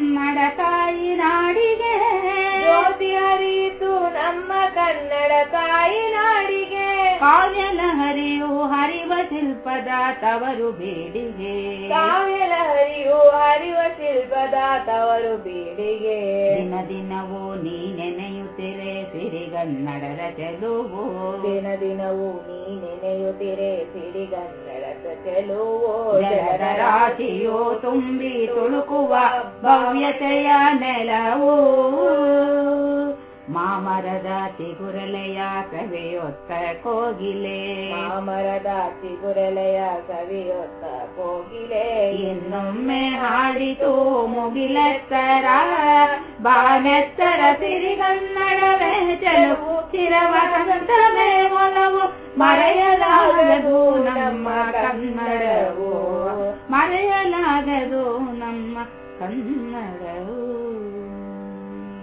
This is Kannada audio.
ಕನ್ನಡ ತಾಯಿ ನಾಡಿಗೆ. ಜ್ಯೋತಿ ಹರಿಯಿತು ನಮ್ಮ ಕನ್ನಡ ತಾಯಿ ನಾಡಿಗೆ. ಕಾವ್ಯಲಹರಿಯು ಹರಿವ ಶಿಲ್ಪದ ತವರು ಬೇಡಿಗೆ. ಕಾವ್ಯನ ಹರಿಯು ಹರಿವ ಶಿಲ್ಪದ ತವರು ಬೇಡಿಗೆ. ದಿನ ದಿನವೂ ನೀ ನೆನೆಯುತ್ತಿರೆ ಸಿರಿಗನ್ನಡರ ಚೆಲುವು ದಿನ ದಿನವೂ ನೀ ನೆನೆಯುತ್ತಿರೆ ಸಿರಿಗನ್ನಡದ ಚೆಲುವು ಜಲದ ರಾಶಿಯು ತುಂಬಿ ತುಳುಕುವ ಭವ್ಯತೆಯ ನೆಲವು. ಮಾಮರದ ತಿಗುರಲೆಯ ಕವಿಯೊತ್ತ ಕೋಗಿಲೆ. ಮಾಮರದ ತಿಗುರಲೆಯ ಕವಿಯೊತ್ತ ಕೋಗಿಲೆ. ಇನ್ನೊಮ್ಮೆ ಹಾಡಿತು ಮುಗಿಲೆತ್ತರ. ಬಾನೆತ್ತರ ಸಿರಿಗನ್ನಡವೇ ಚೆಲುವು ಚಿರವಸಂತವೇ ಒಲವು. ಮರೆಯಲಾಗದು ನಮ್ಮ ಕನ್ನಡವು. ಮರೆಯಲಾಗದು ನಮ್ಮ ಕನ್ನಡವು.